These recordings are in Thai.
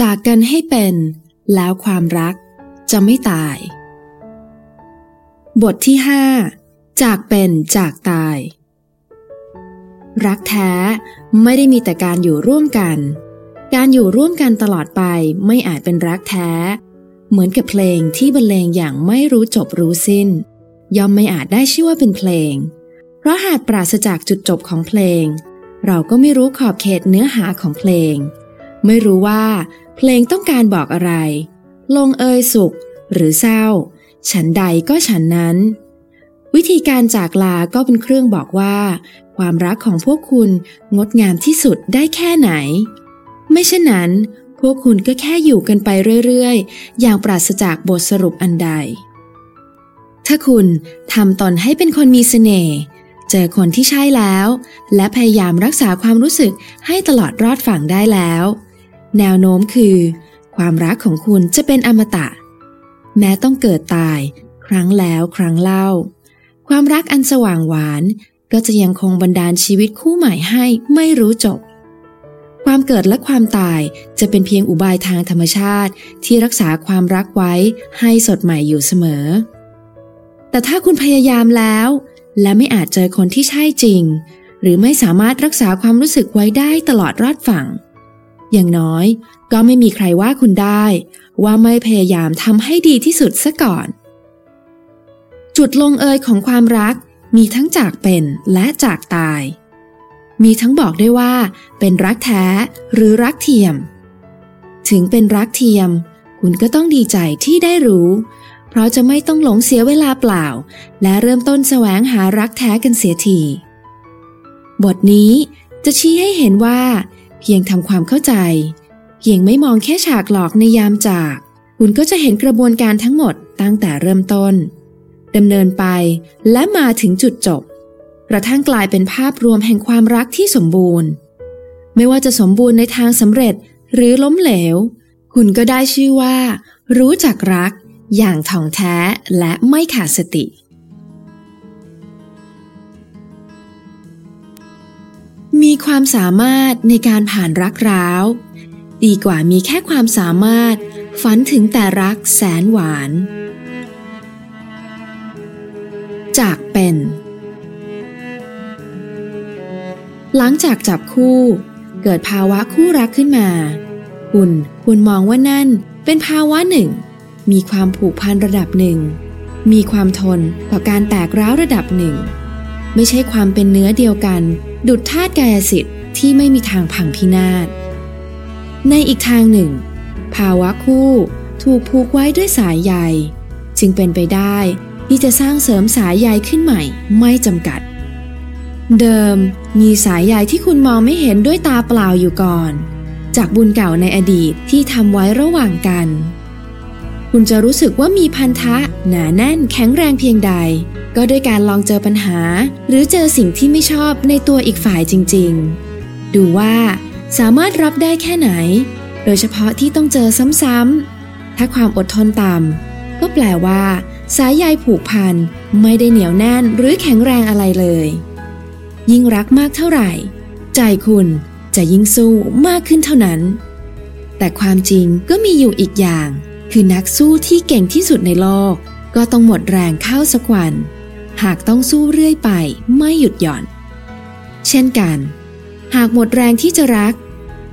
จากกันให้เป็น แล้วความรักจะไม่ตาย บทที่ห้าจากเป็นจากตาย รักแท้ไม่ได้มีแต่การอยู่ร่วมกัน การอยู่ร่วมกันตลอดไปไม่อาจเป็นรักแท้ เหมือนกับเพลงที่บรรเลงอย่างไม่รู้จบรู้สิ้น ย่อมไม่อาจได้ชื่อว่าเป็นเพลง เพราะหากปราศจากจุดจบของเพลง เราก็ไม่รู้ขอบเขตเนื้อหาของเพลง ไม่รู้ว่า เพลงต้องการบอกอะไร ลงเอยสุข หรือเศร้า ฉันใดก็ฉันนั้น วิธีการจากลาก็เป็นเครื่องบอกว่า ความรักของพวกคุณงดงามที่สุดได้แค่ไหน ไม่เช่นนั้น พวกคุณก็แค่อยู่กันไปเรื่อยๆ อย่างปราศจากบทสรุปอันใด ถ้าคุณทำตนให้เป็นคนมีเสน่ห์เจอคนที่ใช่แล้ว และพยายามรักษาความรู้สึกให้ตลอดรอดฝั่งได้แล้ว แนวโน้มคือ ความรักของคุณจะเป็นอมตะ แม้ต้องเกิดตาย ครั้งแล้วครั้งเล่า ความรักอันสว่างหวานก็จะยังคงบันดาลชีวิตคู่ใหม่ให้ไม่รู้จบ ความเกิดและความตายจะเป็นเพียงอุบายทางธรรมชาติที่รักษาความรักไว้ให้สดใหม่อยู่เสมอ แต่ถ้าคุณพยายามแล้ว และไม่อาจเจอคนที่ใช่จริง หรือไม่สามารถรักษาความรู้สึกไว้ได้ตลอดรอดฝั่ง อย่างน้อยก็ไม่มีใครว่าคุณได้ ว่าไม่พยายามทำให้ดีที่สุดซะก่อน จุดลงเอยของความรักมีทั้งจากเป็นและจากตาย มีทั้งบอกได้ว่า เป็นรักแท้หรือรักเทียม ถึงเป็นรักเทียม คุณก็ต้องดีใจที่ได้รู้ เพราะจะไม่ต้องหลงเสียเวลาเปล่า และเริ่มต้นแสวงหารักแท้กันเสียที บทนี้จะชี้ให้เห็นว่า เพียงทำความเข้าใจ เพียงไม่มองแค่ฉากหลอกในยามจาก คุณก็จะเห็นกระบวนการทั้งหมดตั้งแต่เริ่มต้นดำเนินไปและมาถึงจุดจบ กระทั่งกลายเป็นภาพรวมแห่งความรักที่สมบูรณ์ ไม่ว่าจะสมบูรณ์ในทางสำเร็จหรือล้มเหลว คุณก็ได้ชื่อว่า รู้จักรัก อย่างถ่องแท้และไม่ขาดสติ มีความสามารถในการผ่านรักร้าว ดีกว่ามีแค่ความสามารถ ฝันถึงแต่รักแสนหวาน จากเป็น หลังจากจับคู่ เกิดภาวะคู่รักขึ้นมา คุณควรมองว่านั่นเป็นภาวะหนึ่ง มีความผูกพันระดับหนึ่ง มีความทนต่อการแตกร้าวระดับหนึ่ง ไม่ใช่ความเป็นเนื้อเดียวกัน ดุดธาตุกายสิทธิ์ที่ไม่มีทางพังพินาศ ในอีกทางหนึ่ง ภาวะคู่ถูกผูกไว้ด้วยสายใยจึงเป็นไปได้ที่จะสร้างเสริมสายใยขึ้นใหม่ไม่จำกัด เดิมมีสายใยที่คุณมองไม่เห็นด้วยตาเปล่าอยู่ก่อน จากบุญเก่าในอดีตที่ทำไว้ระหว่างกัน คุณจะรู้สึกว่ามีพันธะ หนาแน่นแข็งแรงเพียงใด ก็ด้วยการลองเจอปัญหา หรือเจอสิ่งที่ไม่ชอบในตัวอีกฝ่ายจริง ๆ ดูว่าสามารถรับได้แค่ไหน โดยเฉพาะที่ต้องเจอซ้ำๆ ถ้าความอดทนต่ำก็แปลว่า สายใยผูกพันไม่ได้เหนียวแน่นหรือแข็งแรงอะไรเลย ยิ่งรักมากเท่าไหร่ ใจคุณจะยิ่งสู้มากขึ้นเท่านั้น แต่ความจริงก็มีอยู่อีกอย่าง คือนักสู้ที่เก่งที่สุดในโลก ก็ต้องหมดแรงเข้าสักวัน หากต้องสู้เรื่อยไปไม่หยุดหย่อน เช่นกัน หากหมดแรงที่จะรัก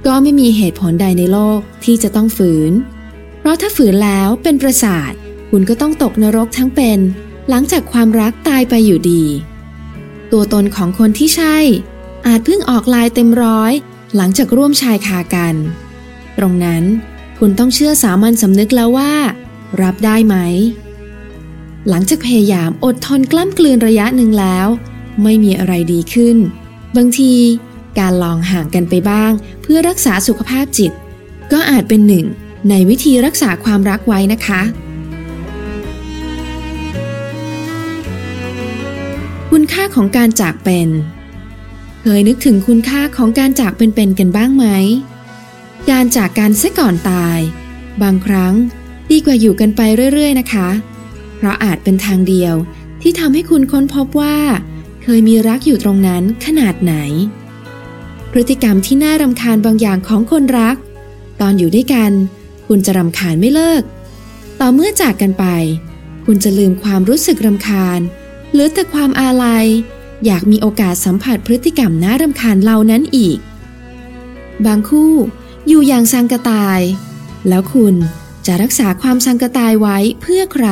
ก็ไม่มีเหตุผลใดในโลกที่จะต้องฝืน เพราะถ้าฝืนแล้วเป็นประสาท คุณก็ต้องตกนรกทั้งเป็น หลังจากความรักตายไปอยู่ดี ตัวตนของคนที่ใช่ อาจเพิ่งออกลายเต็มร้อย หลังจากร่วมชายคากัน ตรงนั้น คุณต้องเชื่อสามัญสำนึกแล้วว่า รับได้ไหม หลังจากพยายามอดทนกล้ำกลืนระยะหนึ่งแล้ว ไม่มีอะไรดีขึ้น บางทีการลองห่างกันไปบ้าง เพื่อรักษาสุขภาพจิต ก็อาจเป็นหนึ่ง ในวิธีรักษาความรักไว้นะคะ คุณค่าของการจากเป็น เคยนึกถึงคุณค่าของการจากเป็นๆกันบ้างไหม การจากกันซะก่อนตาย บางครั้งดีกว่าอยู่กันไปเรื่อย ๆ นะคะ เพราะอาจเป็นทางเดียวที่ทำให้คุณค้นพบว่า เคยมีรักอยู่ตรงนั้นขนาดไหน พฤติกรรมที่น่ารำคาญบางอย่างของคนรัก ตอนอยู่ด้วยกัน คุณจะรำคาญไม่เลิก ต่อเมื่อจากกันไป คุณจะลืมความรู้สึกรำคาญหลือแต่ความอาลัย อยากมีโอกาสสัมผัสพฤติกรรมน่ารำคาญเหล่านั้นอีก บางคู่ อยู่อย่างสังกตาย แล้วคุณจะรักษาความสังกตายไว้เพื่อใคร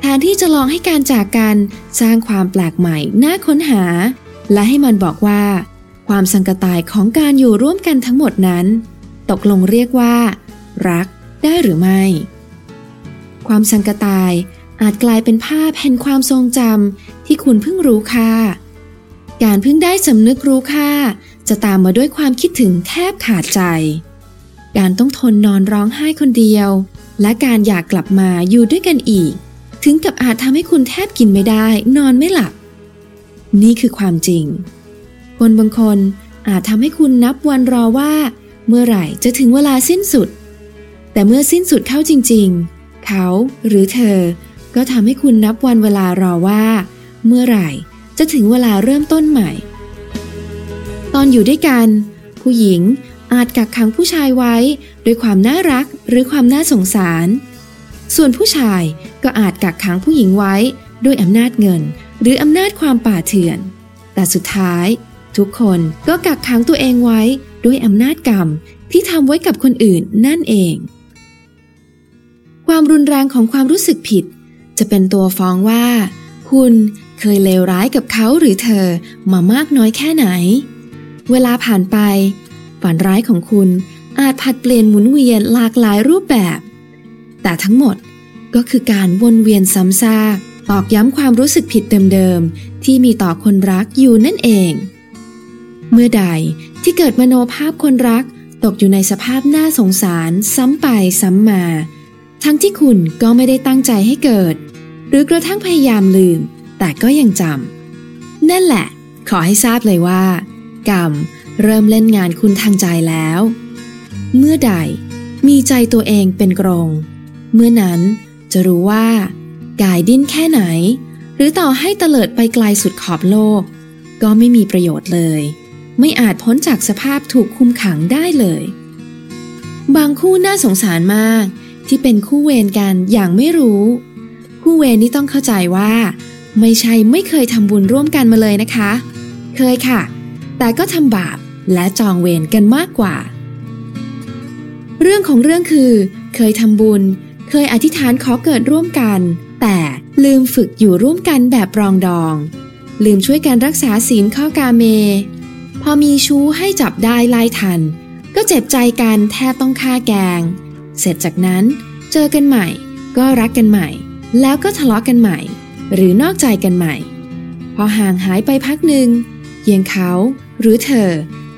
แทนที่จะลองให้การจากกันสร้างความแปลกใหม่น่าค้นหา และให้มันบอกว่า ความสังกตายของการอยู่ร่วมกันทั้งหมดนั้น ตกลงเรียกว่า รักได้หรือไม่ ความสังกตายอาจกลายเป็นภาพแห่งความทรงจำที่คุณเพิ่งรู้ค่า การเพิ่งได้สำนึกรู้ค่า จะตามมาด้วยความคิดถึงแทบขาดใจ การต้องทนนอนร้องไห้คนเดียว และการอยากกลับมาอยู่ด้วยกันอีก ถึงกับอาจทำให้คุณแทบกินไม่ได้ นอนไม่หลับ นี่คือความจริง คนบางคนอาจทำให้คุณนับวันรอว่า เมื่อไหร่จะถึงเวลาสิ้นสุด แต่เมื่อสิ้นสุดเข้าจริง ๆ เขาหรือเธอ ก็ทำให้คุณนับวันเวลารอว่า เมื่อไหร่จะถึงเวลาเริ่มต้นใหม่ ตอนอยู่ด้วยกัน ผู้หญิงอาจกักขังผู้ชายไว้ด้วยความน่ารักหรือความน่าสงสาร ส่วนผู้ชายก็อาจกักขังผู้หญิงไว้ด้วยอำนาจเงิน หรืออำนาจความป่าเถื่อน แต่สุดท้าย ทุกคนก็กักขังตัวเองไว้ด้วยอำนาจกรรมที่ทำไว้กับคนอื่นนั่นเอง ความรุนแรงของความรู้สึกผิด จะเป็นตัวฟ้องว่า คุณเคยเลวร้ายกับเขาหรือเธอมามากน้อยแค่ไหน เวลาผ่านไป ฝันร้ายของคุณอาจผัดเปลี่ยนหมุนเวียนหลากหลายรูปแบบ แต่ทั้งหมดก็คือการวนเวียนซ้ำซากตอกย้ำความรู้สึกผิดเดิมๆที่มีต่อคนรักอยู่นั่นเอง เมื่อใดที่เกิดมโนภาพคนรักตกอยู่ในสภาพน่าสงสารซ้ำไปซ้ำมา ทั้งที่คุณก็ไม่ได้ตั้งใจให้เกิด หรือกระทั่งพยายามลืม แต่ก็ยังจำนั่นแหละ ขอให้ทราบเลยว่า กรรม เริ่มเล่นงานคุณทางใจแล้ว เมื่อใดมีใจตัวเองเป็นกรง เมื่อนั้นจะรู้ว่า กายดิ้นแค่ไหน หรือต่อให้เตลิดไปไกลสุดขอบโลก ก็ไม่มีประโยชน์เลย ไม่อาจพ้นจากสภาพถูกคุมขังได้เลย บางคู่น่าสงสารมาก ที่เป็นคู่เวรกันอย่างไม่รู้ คู่เวรนี่ต้องเข้าใจว่า ไม่ใช่ไม่เคยทำบุญร่วมกันมาเลยนะคะ เคยค่ะ แต่ก็ทำบาปและจองเวรกันมากกว่า เรื่องของเรื่องคือ เคยทำบุญ เคยอธิษฐานขอเกิดร่วมกัน แต่ลืมฝึกอยู่ร่วมกันแบบรองดอง ลืมช่วยกันรักษาศีลข้อกาเม พอมีชู้ให้จับได้ไล่ทัน ก็เจ็บใจกันแทบต้องฆ่าแกง เสร็จจากนั้นเจอกันใหม่ ก็รักกันใหม่ แล้วก็ทะเลาะกันใหม่ หรือนอกใจกันใหม่ พอห่างหายไปพักหนึ่งยังเขา หรือเธอ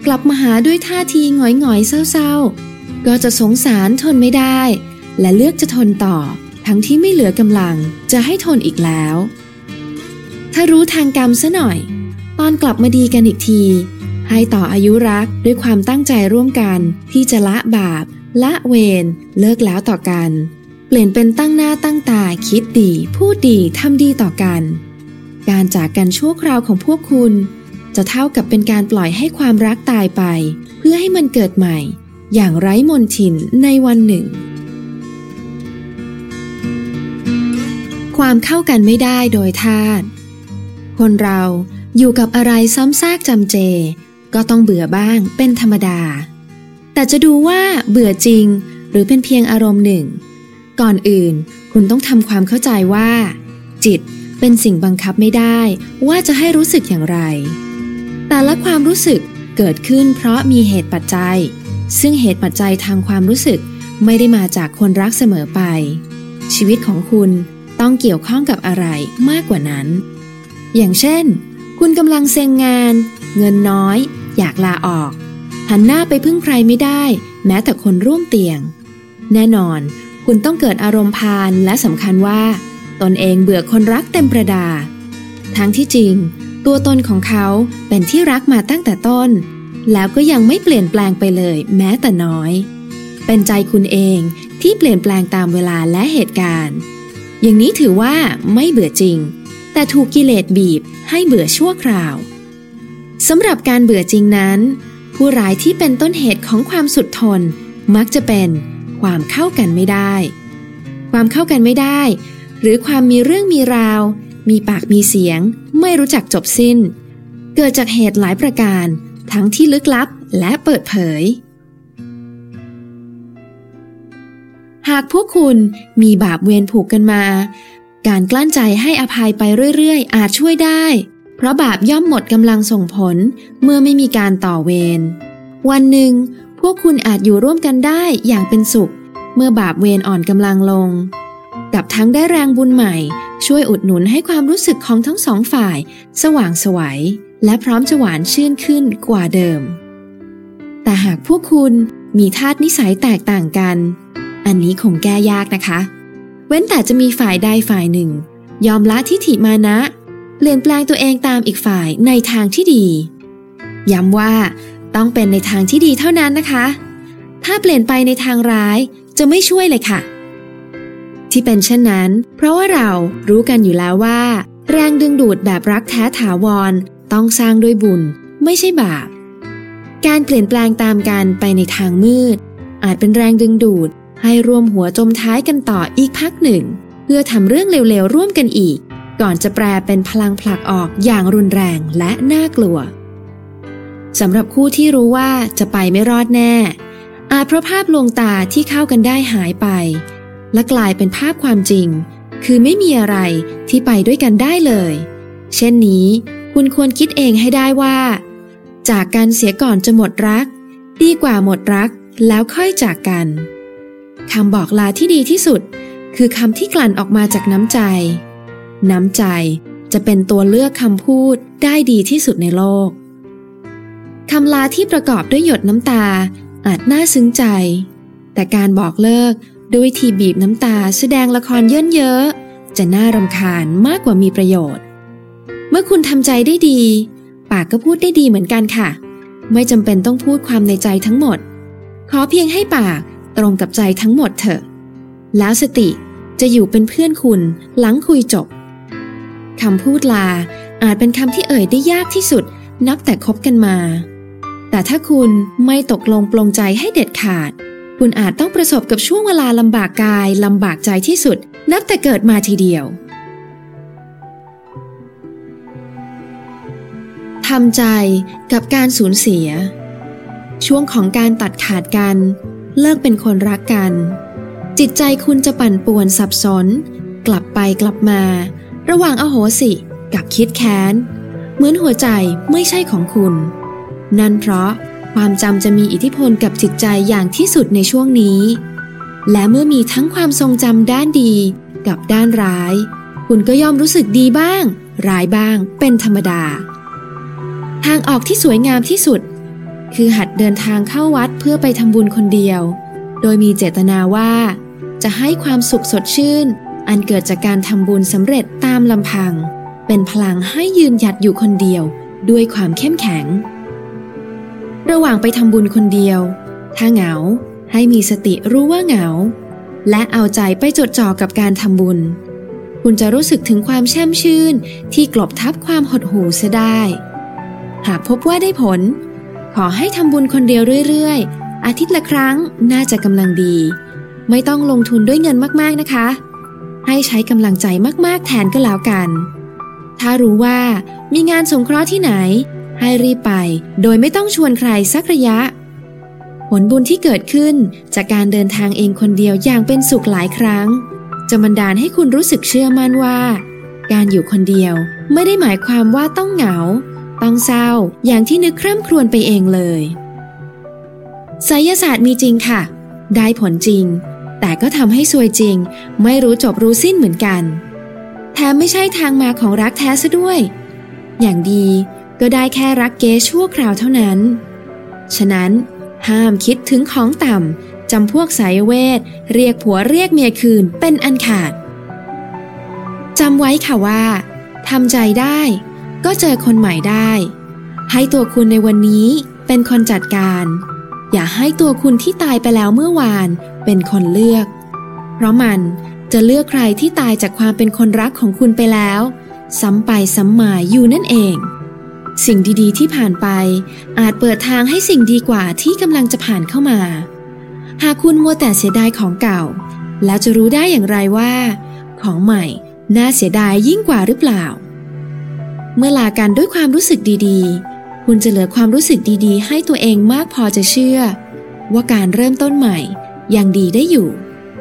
กลับมาหาด้วยท่าทีหงอยๆเศร้าๆ ก็จะสงสารทนไม่ได้ และเลือกจะทนต่อ ทั้งที่ไม่เหลือกำลังจะให้ทนอีกแล้ว ถ้ารู้ทางกรรมซะหน่อย ตอนกลับมาดีกันอีกที ให้ต่ออายุรักด้วยความตั้งใจร่วมกัน ที่จะละบาป ละเวรเลิกแล้วต่อกัน เปลี่ยนเป็นตั้งหน้าตั้งตาคิดดี พูดดีทำดีต่อกัน การจากกันชั่วคราวของพวกคุณ จะเท่ากับเป็นการปล่อยให้ความรักตายไป เพื่อให้มันเกิดใหม่ อย่างไร้มนทินในวันหนึ่ง ความเข้ากันไม่ได้โดยธาตุคนเราอยู่กับอะไรซ้ำซากจำเจ ก็ต้องเบื่อบ้างเป็นธรรมดา แต่จะดูว่าเบื่อจริง หรือเป็นเพียงอารมณ์หนึ่ง ก่อนอื่นคุณต้องทำความเข้าใจว่า จิตเป็นสิ่งบังคับไม่ได้ว่าจะให้รู้สึกอย่างไร แต่ละความรู้สึกเกิดขึ้นเพราะมีเหตุปัจจัย ซึ่งเหตุปัจจัยทางความรู้สึกไม่ได้มาจากคนรักเสมอไป ชีวิตของคุณต้องเกี่ยวข้องกับอะไรมากกว่านั้น อย่างเช่น คุณกำลังเซ็งงาน เงินน้อย อยากลาออก หันหน้าไปพึ่งใครไม่ได้ แม้แต่คนร่วมเตียง แน่นอน คุณต้องเกิดอารมณ์พานและสำคัญว่า ตนเองเบื่อคนรักเต็มประดา ทั้งที่จริง ตัวตนของเขาเป็นที่รักมาตั้งแต่ต้น แล้วก็ยังไม่เปลี่ยนแปลงไปเลยแม้แต่น้อย เป็นใจคุณเองที่เปลี่ยนแปลงตามเวลาและเหตุการณ์ อย่างนี้ถือว่าไม่เบื่อจริง แต่ถูกกิเลสบีบให้เบื่อชั่วคราวสำหรับการเบื่อจริงนั้น ผู้ร้ายที่เป็นต้นเหตุของความสุดทนมักจะเป็นความเข้ากันไม่ได้ ความเข้ากันไม่ได้ หรือความมีเรื่องมีราว มีปากมีเสียง ไม่รู้จักจบสิ้น เกิดจากเหตุหลายประการ ทั้งที่ลึกลับและเปิดเผย หากพวกคุณมีบาปเวรผูกกันมา การกลั้นใจให้อภัยไปเรื่อยๆ อาจช่วยได้ เพราะบาปย่อมหมดกำลังส่งผลเมื่อไม่มีการต่อเวร วันหนึ่ง พวกคุณอาจอยู่ร่วมกันได้อย่างเป็นสุข เมื่อบาปเวรอ่อนกำลังลง กับทั้งได้แรงบุญใหม่ ช่วยอุดหนุนให้ความรู้สึกของทั้งสองฝ่าย สว่างไสวัยและพร้อมจะหวานชื่นขึ้นกว่าเดิม แต่หากพวกคุณมีธาตุนิสัยแตกต่างกัน อันนี้คงแก้ยากนะคะ เว้นแต่จะมีฝ่ายใดฝ่ายหนึ่ง ยอมละทิฐิมานะ เปลี่ยนแปลงตัวเองตามอีกฝ่ายในทางที่ดี ย้ำว่าต้องเป็นในทางที่ดีเท่านั้นนะคะ ถ้าเปลี่ยนไปในทางร้ายจะไม่ช่วยเลยค่ะ ที่เป็นเช่นนั้น เพราะว่าเรารู้กันอยู่แล้วว่า แรงดึงดูดแบบรักแท้ถาวร ต้องสร้างด้วยบุญ ไม่ใช่บาป การเปลี่ยนแปลงตามกันไปในทางมืด อาจเป็นแรงดึงดูด ให้รวมหัวจมท้ายกันต่ออีกพักหนึ่ง เพื่อทำเรื่องเร็วๆร่วมกันอีก ก่อนจะแปลเป็นพลังผลักออกอย่างรุนแรงและน่ากลัวสำหรับคู่ที่รู้ว่าจะไปไม่รอดแน่ อาจเพราะภาพลวงตาที่เข้ากันได้หายไป และกลายเป็นภาพความจริง คือไม่มีอะไรที่ไปด้วยกันได้เลย เช่นนี้คุณควรคิดเองให้ได้ว่า จากกันเสียก่อนจะหมดรัก ดีกว่าหมดรักแล้วค่อยจากกันคำบอกลาที่ดีที่สุด คือคำที่กลั่นออกมาจากน้ำใจ น้ำใจจะเป็นตัวเลือกคำพูดได้ดีที่สุดในโลกคำลาที่ประกอบด้วยหยดน้ำตาอาจน่าซึ้งใจ แต่การบอกเลิก ด้วยวิธีบีบน้ำตาแสดงละครเยินเยอะจะน่ารำคาญมากกว่ามีประโยชน์ เมื่อคุณทำใจได้ดี ปากก็พูดได้ดีเหมือนกันค่ะ ไม่จำเป็นต้องพูดความในใจทั้งหมด ขอเพียงให้ปากตรงกับใจทั้งหมดเถอะ แล้วสติจะอยู่เป็นเพื่อนคุณหลังคุยจบคำพูดลาอาจเป็นคำที่เอ่ยได้ยากที่สุดนับแต่คบกันมา แต่ถ้าคุณไม่ตกลงปลงใจให้เด็ดขาด คุณอาจต้องประสบกับช่วงเวลาลำบากกายลำบากใจที่สุด นับแต่เกิดมาทีเดียวทำใจกับการสูญเสีย ช่วงของการตัดขาดกัน เลิกเป็นคนรักกัน จิตใจคุณจะปั่นป่วนสับสน กลับไปกลับมา ระหว่างอโหสิกับคิดแค้น เหมือนหัวใจไม่ใช่ของคุณ นั่นเพราะ ความจำจะมีอิทธิพลกับจิตใจอย่างที่สุดในช่วงนี้ และเมื่อมีทั้งความทรงจำด้านดีกับด้านร้าย คุณก็ย่อมรู้สึกดีบ้าง ร้ายบ้าง เป็นธรรมดา ทางออกที่สวยงามที่สุด คือหัดเดินทางเข้าวัดเพื่อไปทำบุญคนเดียว โดยมีเจตนาว่า จะให้ความสุขสดชื่น อันเกิดจากการทำบุญสำเร็จตามลำพัง เป็นพลังให้ยืนหยัดอยู่คนเดียว ด้วยความเข้มแข็ง ระหว่างไปทำบุญคนเดียว ถ้าเหงาให้มีสติรู้ว่าเหงา และเอาใจไปจดจ่อกับการทำบุญ คุณจะรู้สึกถึงความแช่มชื่นที่กลบทับความหดหู่เสียได้ หากพบว่าได้ผล ขอให้ทำบุญคนเดียวเรื่อยๆ อาทิตย์ละครั้งน่าจะกำลังดี ไม่ต้องลงทุนด้วยเงินมากๆนะคะ ให้ใช้กำลังใจมากๆแทนก็แล้วกัน ถ้ารู้ว่ามีงานสงเคราะห์ที่ไหน ให้รีบไป โดยไม่ต้องชวนใครสักระยะ ผลบุญที่เกิดขึ้นจากการเดินทางเองคนเดียวอย่างเป็นสุขหลายครั้ง จะบันดาลให้คุณรู้สึกเชื่อมั่นว่า การอยู่คนเดียวไม่ได้หมายความว่าต้องเหงา ต้องเศร้า อย่างที่นึกคร่ำครวญไปเองเลยไสยศาสตร์มีจริงค่ะ ได้ผลจริง แต่ก็ทำให้ซวยจริง ไม่รู้จบรู้สิ้นเหมือนกัน แถมไม่ใช่ทางมาของรักแท้ซะด้วย อย่างดี ก็ได้แค่รักเก๋ชั่วคราวเท่านั้น ฉะนั้นห้ามคิดถึงของต่ำจำพวกสายเวท เรียกผัวเรียกเมียคืนเป็นอันขาดจำไว้ค่ะว่าทำใจได้ ก็เจอคนใหม่ได้ ให้ตัวคุณในวันนี้เป็นคนจัดการ อย่าให้ตัวคุณที่ตายไปแล้วเมื่อวานเป็นคนเลือก เพราะมันจะเลือกใครที่ตายจากความเป็นคนรักของคุณไปแล้ว ซ้ำไปซ้ำมาอยู่นั่นเอง สิ่งดีๆ ที่ผ่านไป อาจเปิดทางให้สิ่งดีกว่าที่กำลังจะผ่านเข้ามา หากคุณมัวแต่เสียดายของเก่า แล้วจะรู้ได้อย่างไรว่า ของใหม่น่าเสียดายยิ่งกว่าหรือเปล่า เมื่อลากันด้วยความรู้สึกดีๆ คุณจะเหลือความรู้สึกดีๆ ให้ตัวเองมากพอจะเชื่อ ว่าการเริ่มต้นใหม่ยังดีได้อยู่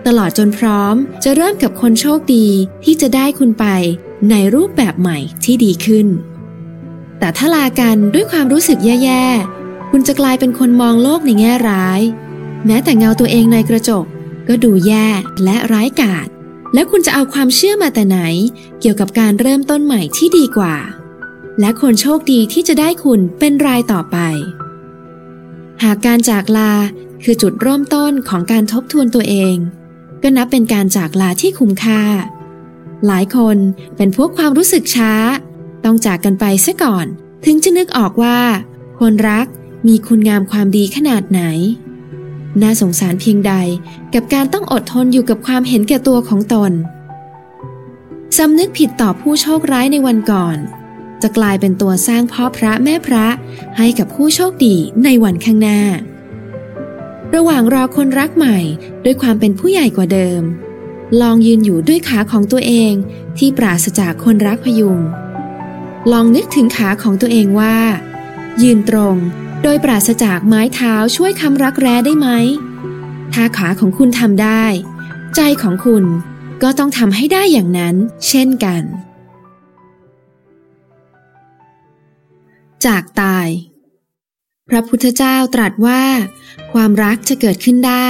ตลอดจนพร้อมจะเริ่มกับคนโชคดีที่จะได้คุณไปในรูปแบบใหม่ที่ดีขึ้น แต่ถ้าลากันด้วยความรู้สึกแย่ๆ คุณจะกลายเป็นคนมองโลกในแง่ร้าย แม้แต่เงาตัวเองในกระจก ก็ดูแย่และร้ายกาจแล้วคุณจะเอาความเชื่อมาแต่ไหน เกี่ยวกับการเริ่มต้นใหม่ที่ดีกว่า และคนโชคดีที่จะได้คุณเป็นรายต่อไป หากการจากลาคือจุดเริ่มต้นของการทบทวนตัวเอง ก็นับเป็นการจากลาที่คุ้มค่า หลายคนเป็นพวกความรู้สึกช้า ต้องจากกันไปซะก่อน ถึงจะนึกออกว่า คนรักมีคุณงามความดีขนาดไหน น่าสงสารเพียงใดกับการต้องอดทนอยู่กับความเห็นแก่ตัวของตนสำนึกผิดต่อผู้โชคร้ายในวันก่อน จะกลายเป็นตัวสร้างพ่อพระแม่พระให้กับผู้โชคดีในวันข้างหน้า ระหว่างรอคนรักใหม่ด้วยความเป็นผู้ใหญ่กว่าเดิม ลองยืนอยู่ด้วยขาของตัวเองที่ปราศจากคนรักพยุง ลองนึกถึงขาของตัวเองว่า ยืนตรง โดยปราศจากไม้เท้าช่วยคำรักแร้ได้ไหม ถ้าขาของคุณทำได้ ใจของคุณก็ต้องทำให้ได้อย่างนั้น เช่นกัน จากตาย พระพุทธเจ้าตรัสว่า ความรักจะเกิดขึ้นได้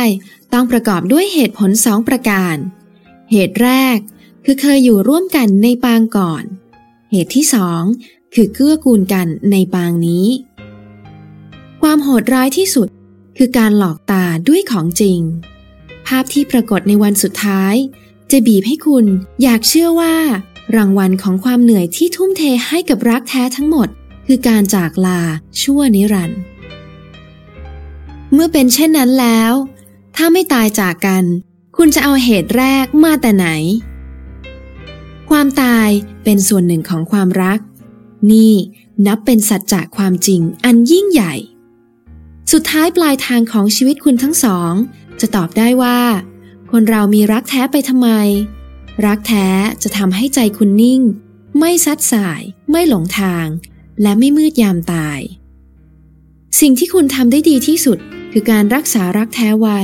ต้องประกอบด้วยเหตุผลสองประการ เหตุแรกคือเคยอยู่ร่วมกันในปางก่อน เหตุที่สองคือเกื้อกูลกันในปางนี้ ความโหดร้ายที่สุดคือการหลอกตาด้วยของจริง ภาพที่ปรากฏในวันสุดท้าย จะบีบให้คุณอยากเชื่อว่า รางวัลของความเหนื่อยที่ทุ่มเทให้กับรักแท้ทั้งหมด คือการจากลาชั่วนิรันดร์เมื่อเป็นเช่นนั้นแล้ว ถ้าไม่ตายจากกัน คุณจะเอาเหตุแรกมาแต่ไหน ความตายเป็นส่วนหนึ่งของความรัก นี่นับเป็นสัจจะความจริงอันยิ่งใหญ่ สุดท้ายปลายทางของชีวิตคุณทั้งสอง จะตอบได้ว่า คนเรามีรักแท้ไปทำไม รักแท้จะทำให้ใจคุณนิ่ง ไม่ซัดสาย ไม่หลงทาง และไม่มืดยามตาย สิ่งที่คุณทำได้ดีที่สุด คือการรักษารักแท้ไว้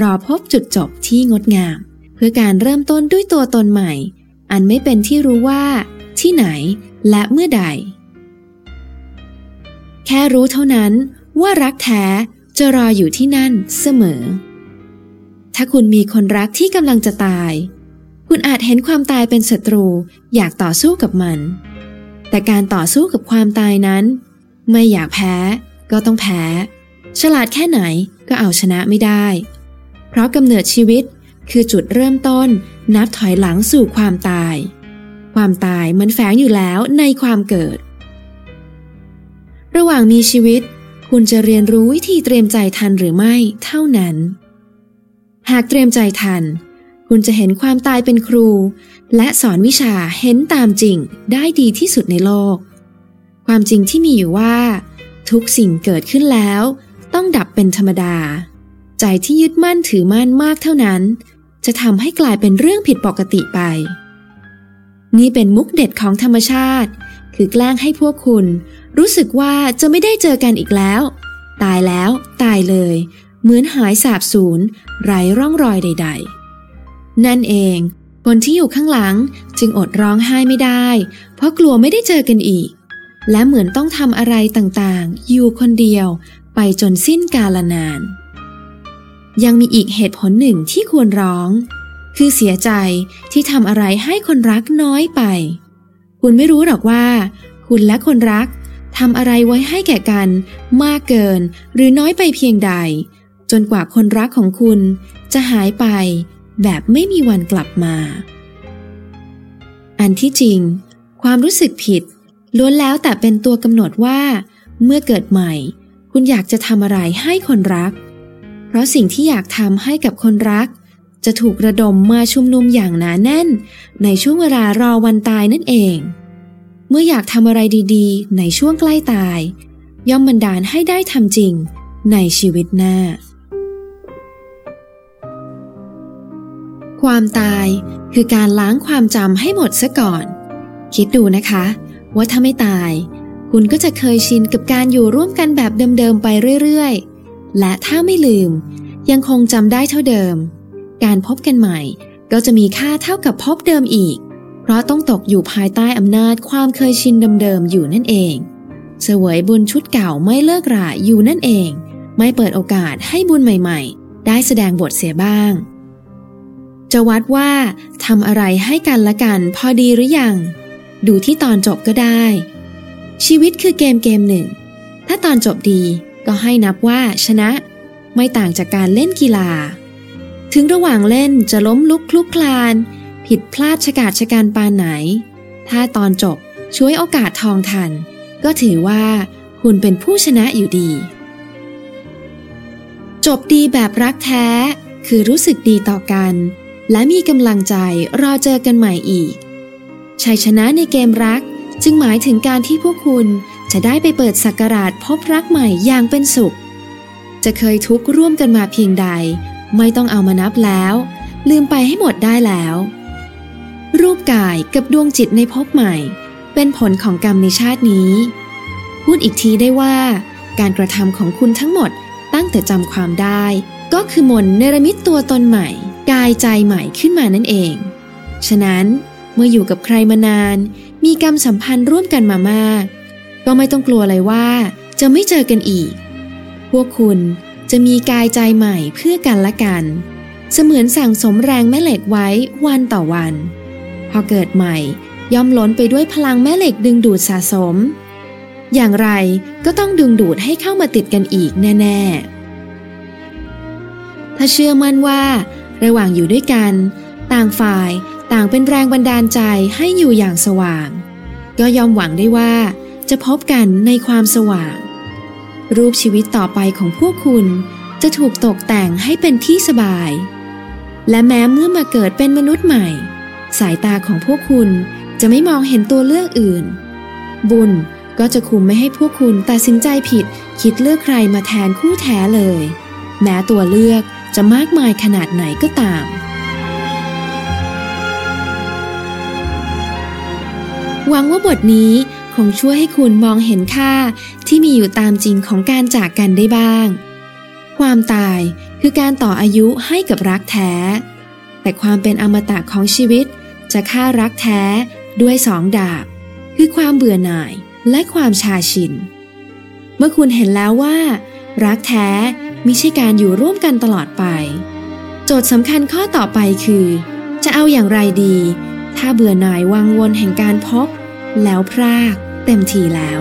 รอพบจุดจบที่งดงาม เพื่อการเริ่มต้นด้วยตัวตนใหม่ อันไม่เป็นที่รู้ว่า ที่ไหนและเมื่อใด แค่รู้เท่านั้นว่ารักแท้จะรออยู่ที่นั่นเสมอ ถ้าคุณมีคนรักที่กำลังจะตาย คุณอาจเห็นความตายเป็นศัตรูอยากต่อสู้กับมัน แต่การต่อสู้กับความตายนั้น ไม่อยากแพ้ก็ต้องแพ้ ฉลาดแค่ไหนก็เอาชนะไม่ได้ เพราะกำเนิดชีวิต คือจุดเริ่มต้น นับถอยหลังสู่ความตาย ความตายมันแฝงอยู่แล้วในความเกิด ระหว่างมีชีวิต คุณจะเรียนรู้วิธีเตรียมใจทันหรือไม่เท่านั้น หากเตรียมใจทัน คุณจะเห็นความตายเป็นครู และสอนวิชาเห็นตามจริงได้ดีที่สุดในโลก ความจริงที่มีอยู่ว่า ทุกสิ่งเกิดขึ้นแล้ว ต้องดับเป็นธรรมดาใจที่ยึดมั่นถือมั่นมากเท่านั้น จะทำให้กลายเป็นเรื่องผิดปกติไป นี่เป็นมุกเด็ดของธรรมชาติ คือแกล้งให้พวกคุณ รู้สึกว่าจะไม่ได้เจอกันอีกแล้ว ตายแล้วตายเลย เหมือนหายสาบสูญไร้ร่องรอยใด ๆ นั่นเอง คนที่อยู่ข้างหลังจึงอดร้องไห้ไม่ได้ เพราะกลัวไม่ได้เจอกันอีก และเหมือนต้องทำอะไรต่างๆ อยู่คนเดียวไปจนสิ้นกาลนาน ยังมีอีกเหตุผลหนึ่งที่ควรร้อง คือเสียใจที่ทำอะไรให้คนรักน้อยไป คุณไม่รู้หรอกว่า คุณและคนรักทำอะไรไว้ให้แก่กัน มากเกินหรือน้อยไปเพียงใด จนกว่าคนรักของคุณ จะหายไป แบบไม่มีวันกลับมา อันที่จริง ความรู้สึกผิด ล้วนแล้วแต่เป็นตัวกำหนดว่า เมื่อเกิดใหม่ คุณอยากจะทำอะไรให้คนรัก เพราะสิ่งที่อยากทำให้กับคนรัก จะถูกระดมมาชุมนุมอย่างหนาแน่น ในช่วงเวลารอวันตายนั่นเอง เมื่ออยากทำอะไรดีๆ ในช่วงใกล้ตาย ย่อมบันดาลให้ได้ทำจริงในชีวิตหน้า ความตายคือการล้างความจำให้หมดซะก่อน คิดดูนะคะ ว่าถ้าไม่ตาย คุณก็จะเคยชินกับการอยู่ร่วมกันแบบเดิมๆไปเรื่อยๆ และถ้าไม่ลืม ยังคงจำได้เท่าเดิม การพบกันใหม่ ก็จะมีค่าเท่ากับพบเดิมอีก เพราะต้องตกอยู่ภายใต้อำนาจความเคยชินเดิมๆอยู่นั่นเองเสวยบุญชุดเก่าไม่เลิกราอยู่นั่นเอง ไม่เปิดโอกาสให้บุญใหม่ๆ ได้แสดงบทเสียบ้าง จะวัดว่าทำอะไรให้กันละกันพอดีหรือยัง ดูที่ตอนจบก็ได้ ชีวิตคือเกมเกมหนึ่ง ถ้าตอนจบดี ก็ให้นับว่าชนะไม่ต่างจากการเล่นกีฬา ถึงระหว่างเล่นจะล้มลุกคลุกคลาน ผิดพลาดชะกาดชะการปานไหน ถ้าตอนจบช่วยโอกาสทองทัน ก็ถือว่าคุณเป็นผู้ชนะอยู่ดี จบดีแบบรักแท้ คือรู้สึกดีต่อกัน และมีกำลังใจรอเจอกันใหม่อีกชัยชนะในเกมรักจึงหมายถึงการที่พวกคุณ จะได้ไปเปิดสักราชพบรักใหม่อย่างเป็นสุข จะเคยทุกข์ร่วมกันมาเพียงใด ไม่ต้องเอามานับแล้ว ลืมไปให้หมดได้แล้ว รูปกายกับดวงจิตในภพใหม่ เป็นผลของกรรมในชาตินี้ พูดอีกทีได้ว่า การกระทำของคุณทั้งหมดตั้งแต่จำความได้ ก็คือมนเนรมิตตัวตนใหม่ กายใจใหม่ขึ้นมานั่นเอง ฉะนั้นเมื่ออยู่กับใครมานาน มีกรรมสัมพันธ์ร่วมกันมามาก ก็ไม่ต้องกลัวเลยว่า จะไม่เจอกันอีก พวกคุณจะมีกายใจใหม่เพื่อกันและกัน เสมือนสั่งสมแรงแม่เหล็กไว้วันต่อวัน พอเกิดใหม่ย่อมล้นไปด้วยพลังแม่เหล็กดึงดูดสะสม อย่างไรก็ต้องดึงดูดให้เข้ามาติดกันอีกแน่ ๆ ถ้าเชื่อมั่นว่า ระหว่างอยู่ด้วยกัน ต่างฝ่ายต่างเป็นแรงบันดาลใจให้อยู่อย่างสว่าง ก็ยอมหวังได้ว่า จะพบกันในความสว่าง รูปชีวิตต่อไปของพวกคุณจะถูกตกแต่งให้เป็นที่สบาย และแม้เมื่อมาเกิดเป็นมนุษย์ใหม่ สายตาของพวกคุณจะไม่มองเห็นตัวเลือกอื่น บุญก็จะคุมไม่ให้พวกคุณตัดสินใจผิด คิดเลือกใครมาแทนคู่แท้เลย แม้ตัวเลือกจะมากมายขนาดไหนก็ตาม หวังว่าบทนี้ งช่วยให้คุณมองเห็นค่าที่มีอยู่ตามจริงของการจากกันได้บ้าง ความตายคือการต่ออายุให้กับรักแท้ แต่ความเป็นอมตะของชีวิต จะฆ่ารักแท้ด้วยสองดาบ คือความเบื่อหน่ายและความชาชิน เมื่อคุณเห็นแล้วว่า รักแท้ม่ใช่การอยู่ร่วมกันตลอดไป โจทย์สำคัญข้อต่อไปคือ จะเอาอย่างไรดี ถ้าเบื่อหน่ายวังวนแห่งการพบแล้วพราก เต็มทีแล้ว